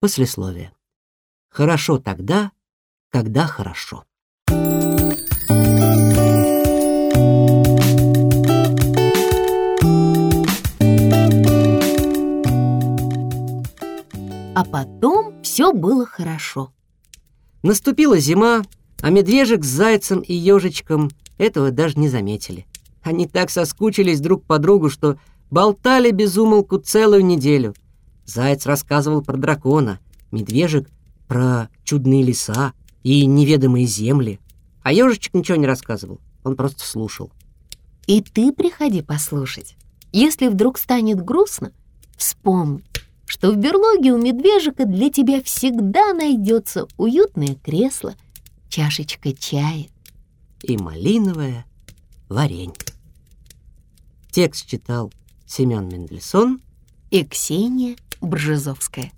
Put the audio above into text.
Послесловие. Хорошо тогда, когда хорошо. А потом все было хорошо. Наступила зима, а медвежек с зайцем и ежичком этого даже не заметили. Они так соскучились друг по другу, что болтали без умолку целую неделю. Заяц рассказывал про дракона, медвежек — про чудные леса и неведомые земли. А ежичек ничего не рассказывал, он просто слушал. И ты приходи послушать. Если вдруг станет грустно, вспомни, что в берлоге у медвежика для тебя всегда найдется уютное кресло, чашечка чая и малиновое варенье. Текст читал Семен Мендельсон и Ксения Бржезовская.